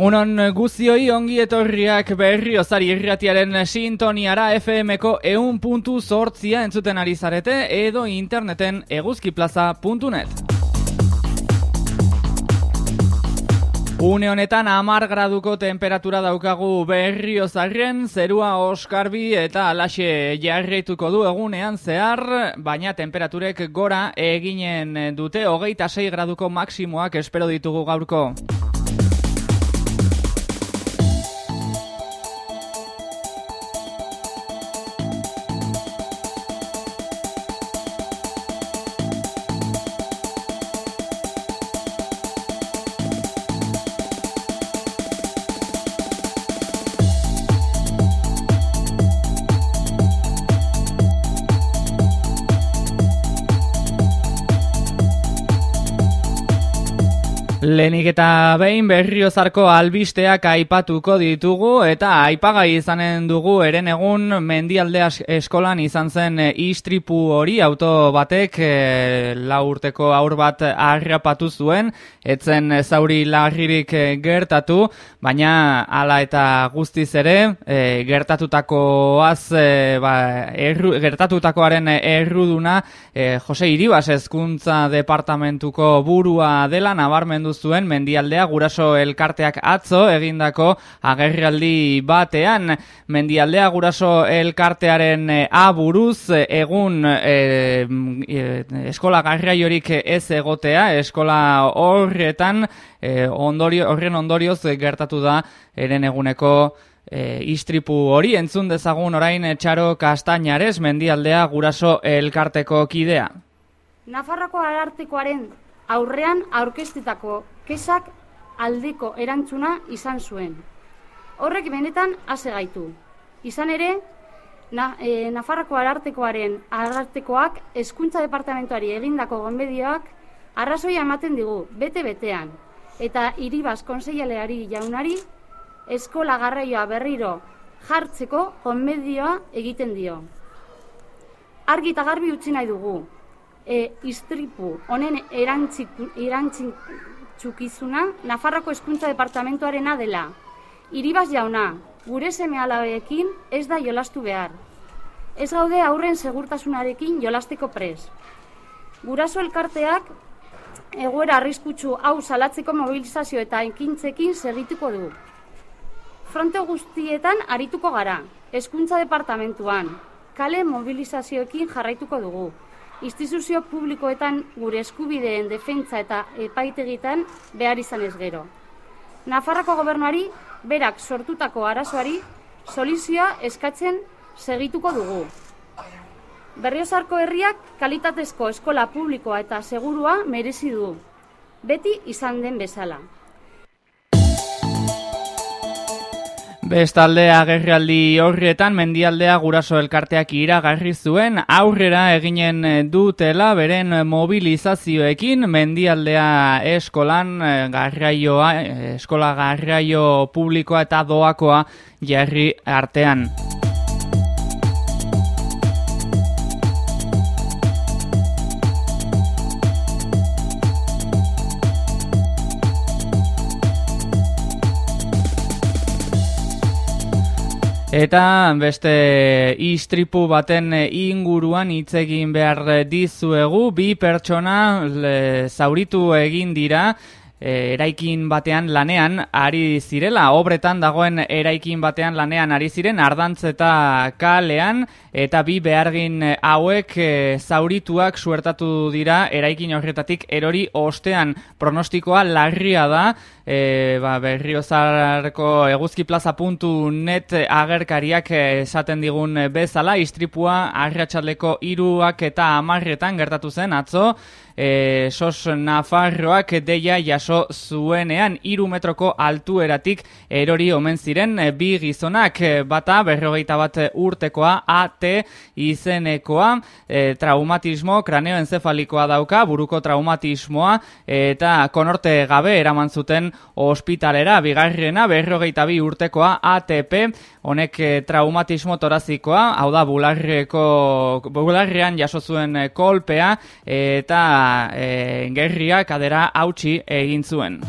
Egunon guzioi ongi etorriak berri osari irratiaren sintoniara FM-ko eun puntu sortzia entzuten ari zarete edo interneten eguzkiplaza.net. Une honetan amar graduko temperatura daukagu berri osarren, zerua oskarbi eta alaxe jarreituko du egunean zehar, baina temperaturek gora eginen dute, hogeita 6 graduko maksimoak espero ditugu gaurko. Lenik eta behin berriozarko albisteak aipatuko ditugu eta aipagai izanen dugu eren egun mendialdea eskolan izan zen e, istripu hori auto batek e, la urteko aur bat harrapatu zuen, etzen zauri larririk e, gertatu, baina hala eta guztiz ere e, gertatutakoaz e, ba, erru, gertatutakoaren erruduna e, Jose Iribas ezkuntza departamentuko burua dela nabarmendu zuen mendialdea guraso elkarteak atzo egindako agerraldi batean mendialdea guraso elkartearen eh, aburuz egun e, eskola garraiorik ez egotea eskola horretan e, ondorio, horren ondorioz gertatu da eren eguneko E, istripu hori entzun dezagun orain txaro kastainarez mendialdea guraso elkarteko kidea. Nafarroko arartikoaren aurrean aurkeztitako kesak aldiko erantzuna izan zuen. Horrek benetan hase gaitu. Izan ere, na, e, Nafarroko arartekoaren arartekoak hezkuntza departamentuari egindako gonbedioak arrazoia ematen digu, bete-betean, eta iribaz konseialeari jaunari eskola garraioa berriro jartzeko gonbedioa egiten dio. Argi eta garbi utzi nahi dugu, e, istripu honen erantzin txukizuna Nafarroko Eskuntza Departamentuarena dela. Iribaz jauna, gure seme alabeekin ez da jolastu behar. Ez gaude aurren segurtasunarekin jolasteko pres. Guraso elkarteak egoera arriskutsu hau salatzeko mobilizazio eta ekintzekin segituko du. Fronte guztietan arituko gara, Hezkuntza Departamentuan, kale mobilizazioekin jarraituko dugu instituzio publikoetan gure eskubideen defentza eta epaitegitan behar izan ez gero. Nafarroko gobernuari berak sortutako arazoari solizioa eskatzen segituko dugu. Berriozarko herriak kalitatezko eskola publikoa eta segurua merezi du. Beti izan den bezala. Bestalde agerraldi horrietan mendialdea guraso elkarteak iragarri zuen aurrera eginen dutela beren mobilizazioekin mendialdea eskolan eh, garraioa eh, eskola garraio publikoa eta doakoa jarri artean. Eta beste istripu baten inguruan hitz egin behar dizuegu, bi pertsona zauritu egin dira, e, eraikin batean lanean ari zirela, obretan dagoen eraikin batean lanean ari ziren, ardantz eta kalean, eta bi behargin hauek e, zaurituak suertatu dira eraikin horretatik erori ostean. Pronostikoa larria da, e, ba, berriozarko eguzkiplaza.net agerkariak esaten digun bezala, istripua arratsaleko iruak eta amarretan gertatu zen atzo, e, sos Nafarroak deia jaso zuenean iru metroko altueratik erori omen ziren e, bi gizonak e, bata berrogeita bat urtekoa AT izenekoa e, traumatismo kraneoencefalikoa dauka buruko traumatismoa eta konorte gabe eraman zuten ospitalera bigarrena berrogeita bi urtekoa ATP honek traumatismo torazikoa hau da bularreko bularrean jaso zuen kolpea eta e, gerria kadera hautsi egin zuen.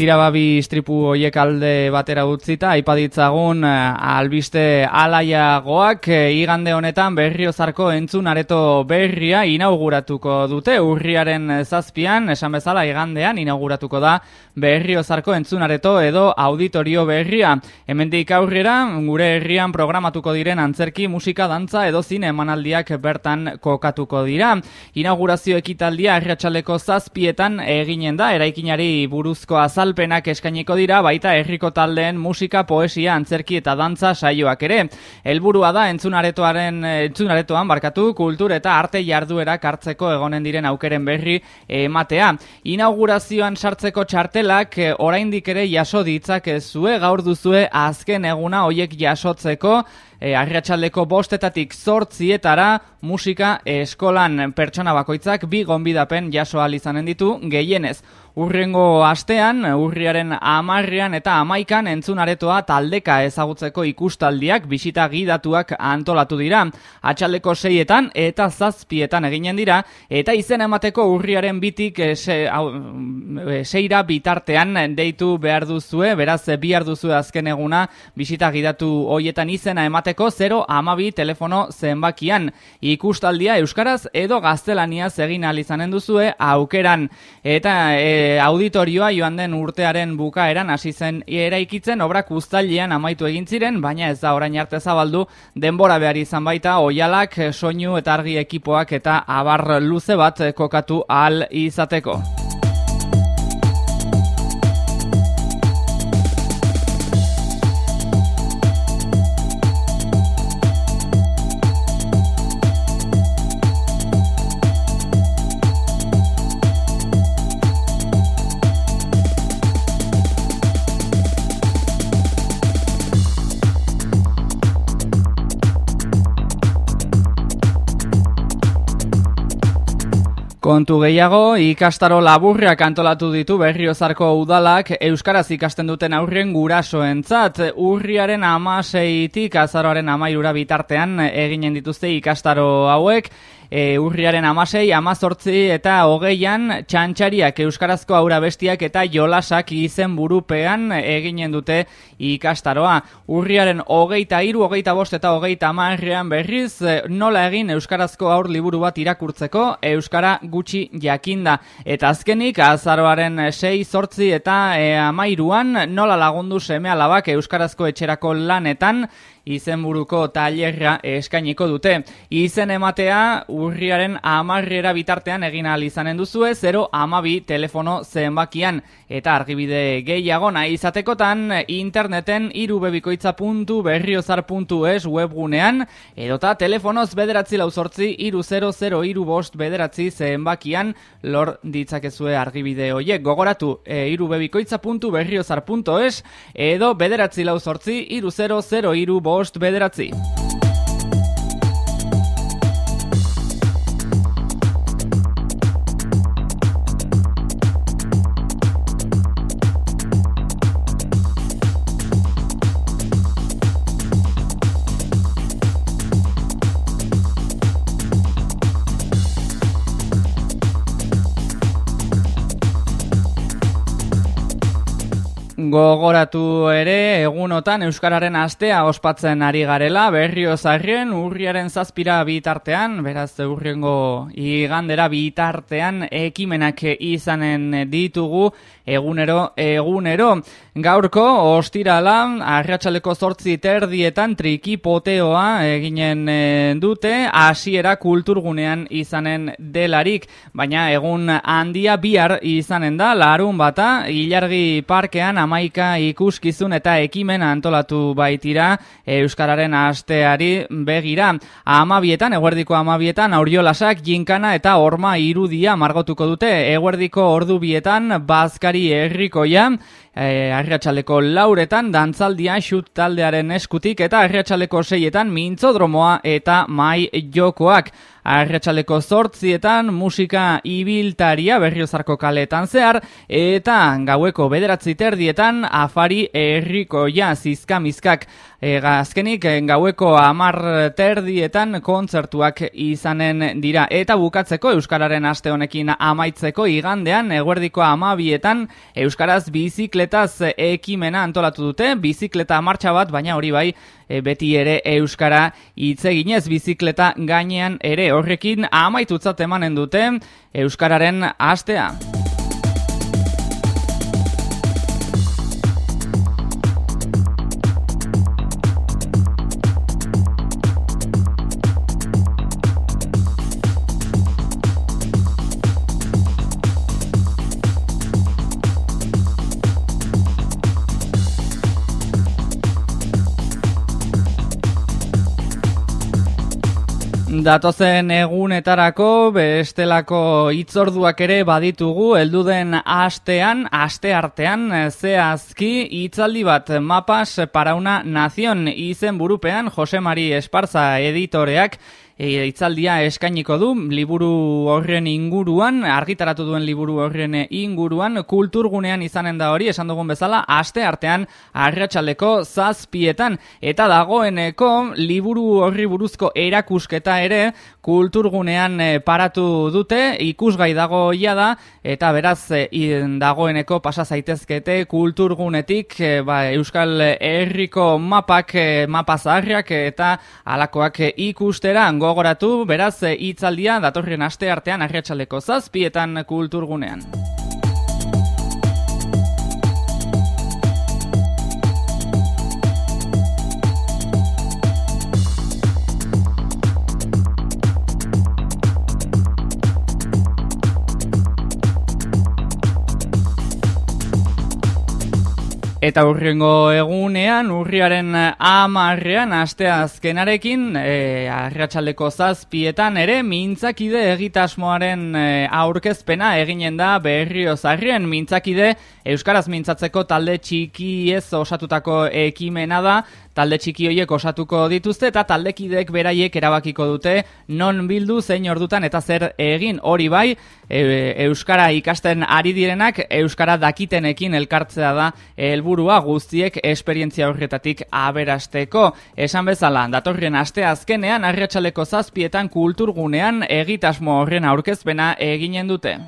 Tirababi istripu hoiek alde batera utzita, aipaditzagun eh, albiste alaiagoak eh, igande honetan berriozarko entzun areto berria inauguratuko dute urriaren zazpian, esan bezala igandean inauguratuko da berriozarko entzun areto edo auditorio berria. Hemendik aurrera, gure herrian programatuko diren antzerki, musika, dantza edo zine emanaldiak bertan kokatuko dira. Inaugurazio ekitaldia erratxaleko zazpietan eginen da, eraikinari buruzko azal azalpenak eskainiko dira baita herriko taldeen musika, poesia, antzerki eta dantza saioak ere. Helburua da entzunaretoaren entzunaretoan barkatu kultur eta arte jarduerak hartzeko egonen diren aukeren berri ematea. Inaugurazioan sartzeko txartelak eh, oraindik ere jaso ditzak zue gaur duzue azken eguna hoiek jasotzeko e, arriatxaldeko bostetatik zortzietara musika eskolan pertsona bakoitzak bi gonbidapen jaso izanen ditu gehienez. Urrengo astean, urriaren amarrian eta amaikan entzunaretoa taldeka ezagutzeko ikustaldiak bisita gidatuak antolatu dira. Atxaldeko seietan eta zazpietan eginen dira, eta izen emateko urriaren bitik e, se, e, seira bitartean deitu behar duzue, beraz bihar duzue azken eguna bisita gidatu hoietan izena emateko izateko 0 amabi telefono zenbakian. Ikustaldia Euskaraz edo gaztelaniaz egin alizanen duzue aukeran. Eta e, auditorioa joan den urtearen bukaeran hasi zen eraikitzen obrak ustalian amaitu egin ziren, baina ez da orain arte zabaldu denbora behar izan baita oialak, soinu eta argi ekipoak eta abar luze bat kokatu ahal izateko. Kontu gehiago, ikastaro laburriak antolatu ditu berriozarko udalak Euskaraz ikasten duten aurrien gurasoentzat. Urriaren amaseitik azaroaren amairura bitartean eginen dituzte ikastaro hauek e, urriaren amasei, amazortzi eta hogeian txantxariak euskarazko aura bestiak eta jolasak izen burupean eginen dute ikastaroa. Urriaren hogeita iru, hogeita bost eta hogeita amarrean berriz nola egin euskarazko aur liburu bat irakurtzeko euskara gutxi jakinda. Eta azkenik azaroaren sei, zortzi eta e, amairuan nola lagundu seme alabak euskarazko etxerako lanetan izenburuko tailerra eskainiko dute. Izen ematea urriaren amarrera bitartean egin ahal izanen duzue, 0 amabi telefono zenbakian. Eta argibide gehiago nahi izatekotan interneten irubebikoitza.berriozar.es webgunean edota telefonoz bederatzi lauzortzi iru 00 iru bost bederatzi zenbakian lor ditzakezue argibide hoiek. Gogoratu e, irubebikoitza.berriozar.es edo bederatzi lauzortzi iru 00 iru bost bederatzi. Gogoratu ere egunotan Euskararen astea ospatzen ari garela, berrio zarrien urriaren zazpira bitartean, beraz urriengo igandera bitartean ekimenak izanen ditugu egunero, egunero. Gaurko, ostirala, arratsaleko zortzi terdietan trikipoteoa eginen e, dute, hasiera kulturgunean izanen delarik, baina egun handia bihar izanen da, larun bata, ilargi parkean amaika ikuskizun eta ekimen antolatu baitira Euskararen asteari begira. Amabietan, eguerdiko amabietan, auriolasak, jinkana eta orma irudia margotuko dute, eguerdiko ordubietan, bazkari herrikoia, e, arratsaleko lauretan dantzaldia xut taldearen eskutik eta arratsaleko seietan mintzodromoa eta mai jokoak. Arratxaleko zortzietan musika ibiltaria berriozarko kaletan zehar eta gaueko bederatzi terdietan afari erriko ja zizkamizkak E, azkenik, gaueko amar terdietan kontzertuak izanen dira. Eta bukatzeko Euskararen aste honekin amaitzeko igandean, eguerdiko amabietan Euskaraz bizikletaz ekimena antolatu dute, bizikleta martxa bat, baina hori bai, e, beti ere Euskara hitzeginez bizikleta gainean ere horrekin amaitutzat emanen dute Euskararen astea. Datozen egunetarako bestelako hitzorduak ere baditugu. Heldu den astean, aste artean zehazki hitzaldi bat mapas para una nación izen burupean Jose Mari Esparza editoreak e, itzaldia eskainiko du liburu horren inguruan, argitaratu duen liburu horren inguruan, kulturgunean izanen da hori, esan dugun bezala, aste artean arratsaldeko zazpietan, eta dagoeneko liburu horri buruzko erakusketa ere kulturgunean e, paratu dute, ikusgai dago ia da, eta beraz e, dagoeneko pasa zaitezkete kulturgunetik e, ba, Euskal Herriko mapak, mapa zaharriak eta alakoak ikustera, gogoratu, beraz, hitzaldia datorren aste artean arriatxaleko zazpietan kulturgunean. Eta urrengo egunean, urriaren amarrean, aste azkenarekin, e, arratsaldeko zazpietan ere, mintzakide egitasmoaren e, aurkezpena eginen da berrio zarrien. Mintzakide, Euskaraz mintzatzeko talde txiki ez osatutako ekimena da, talde txiki horiek osatuko dituzte eta taldekideek beraiek erabakiko dute non bildu zein ordutan eta zer egin hori bai e, euskara ikasten ari direnak euskara dakitenekin elkartzea da helburua guztiek esperientzia horretatik aberasteko esan bezala datorren aste azkenean arratsaleko zazpietan kulturgunean egitasmo horren aurkezpena eginen dute.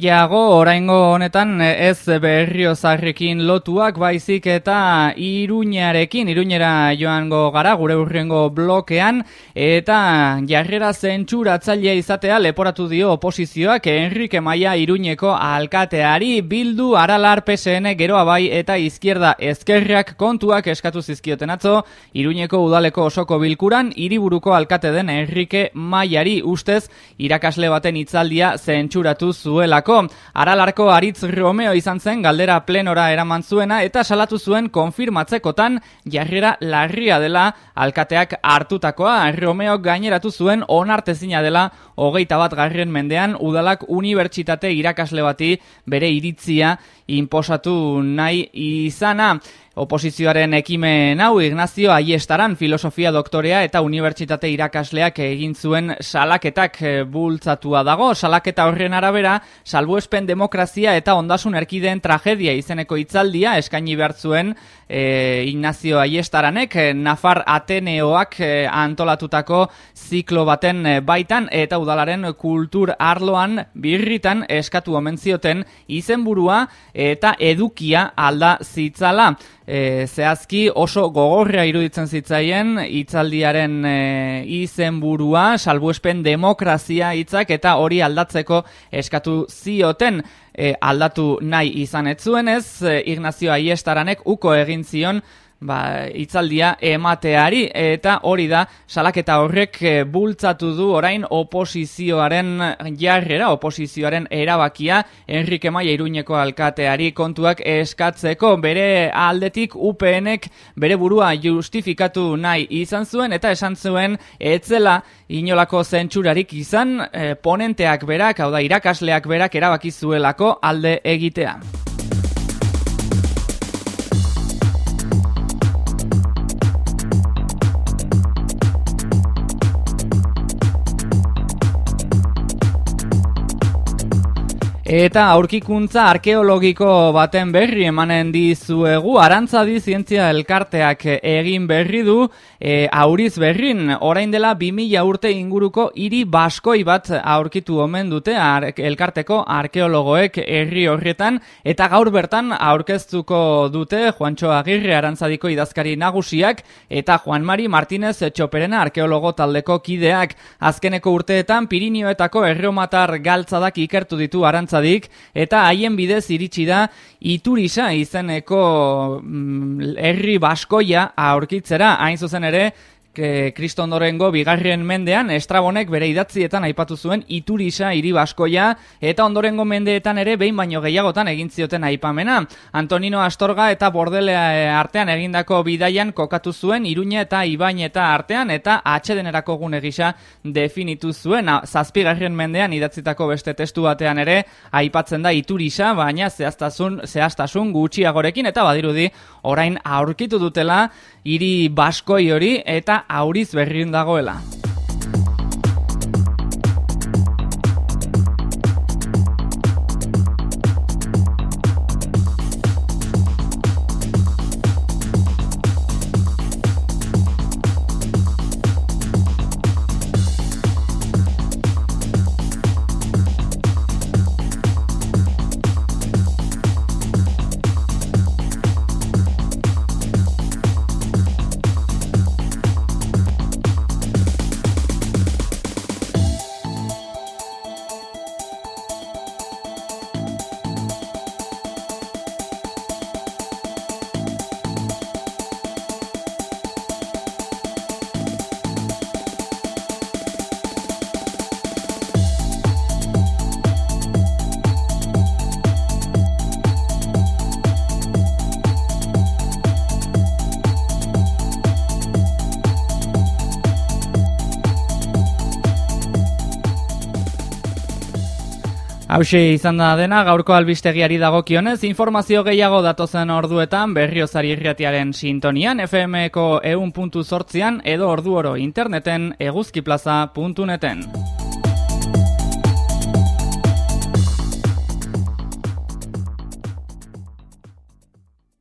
Gehiago oraingo honetan ez berriozarrekin lotuak baizik eta iruñarekin, iruñera joango gara gure urrengo blokean eta jarrera zentsuratzailea izatea leporatu dio oposizioak Enrique Maia iruñeko alkateari. Bildu aralar PSN geroa bai eta izquierda ezkerrak kontuak eskatu zizkioten atzo iruñeko udaleko osoko bilkuran hiriburuko alkate den Enrique Maiari ustez irakasle baten hitzaldia zentsu itxuratu zuelako. Aralarko aritz Romeo izan zen galdera plenora eraman zuena eta salatu zuen konfirmatzekotan jarrera larria dela alkateak hartutakoa. Romeo gaineratu zuen onartezina dela hogeita bat garren mendean udalak unibertsitate irakasle bati bere iritzia inposatu nahi izana. Oposizioaren ekimen hau Ignazio Aiestaran filosofia doktorea eta unibertsitate irakasleak egin zuen salaketak eh, bultzatua dago. Salaketa horren arabera, salbuespen demokrazia eta ondasun erkideen tragedia izeneko hitzaldia eskaini behar zuen e, Ignazio Aiestaranek, eh, Nafar Ateneoak antolatutako ziklo baten baitan eta udalaren kultur arloan birritan eskatu omen zioten izenburua eta edukia alda zitzala. E, zehazki oso gogorra iruditzen zitzaien hitzaldiaren e, izenburua salbuespen demokrazia hitzak eta hori aldatzeko eskatu zioten. E, aldatu nahi izan ez zuenez e, Ignazio Aiestaranek uko egin zion ba, itzaldia emateari eta hori da salaketa horrek eh, bultzatu du orain oposizioaren jarrera, oposizioaren erabakia Enrique Maia Iruñeko alkateari kontuak eskatzeko bere aldetik UPNek bere burua justifikatu nahi izan zuen eta esan zuen etzela inolako zentsurarik izan eh, ponenteak berak, hau da irakasleak berak erabaki zuelako alde egitea. Eta aurkikuntza arkeologiko baten berri emanen dizuegu, arantzadi zientzia elkarteak egin berri du, e, auriz berrin, orain dela 2000 urte inguruko hiri baskoi bat aurkitu omen dute elkarteko arkeologoek herri horretan, eta gaur bertan aurkeztuko dute Juancho Agirre arantzadiko idazkari nagusiak, eta Juan Mari Martínez Txoperena arkeologo taldeko kideak. Azkeneko urteetan Pirinioetako erromatar galtzadak ikertu ditu arantza eta haien bidez iritsi da Iturisa izeneko mm, herri baskoia aurkitzera. Hain zuzen ere Kristondorengo bigarren mendean Estrabonek bere idatzietan aipatu zuen Iturisa hiri baskoia eta ondorengo mendeetan ere behin baino gehiagotan egin zioten aipamena. Antonino Astorga eta Bordelea eh, artean egindako bidaian kokatu zuen Iruña eta Ibain artean eta atxedenerako gune gisa definitu zuen. Zazpigarren mendean idatzitako beste testu batean ere aipatzen da Iturisa, baina zehaztasun, zehaztasun gutxiagorekin eta badirudi orain aurkitu dutela hiri baskoi hori eta auriz berrien dagoela. Hauxe izan da dena, gaurko albistegiari dagokionez, informazio gehiago datozen orduetan berriozari irriatiaren sintonian, FM-ko eun puntu edo ordu oro interneten eguzkiplaza.neten.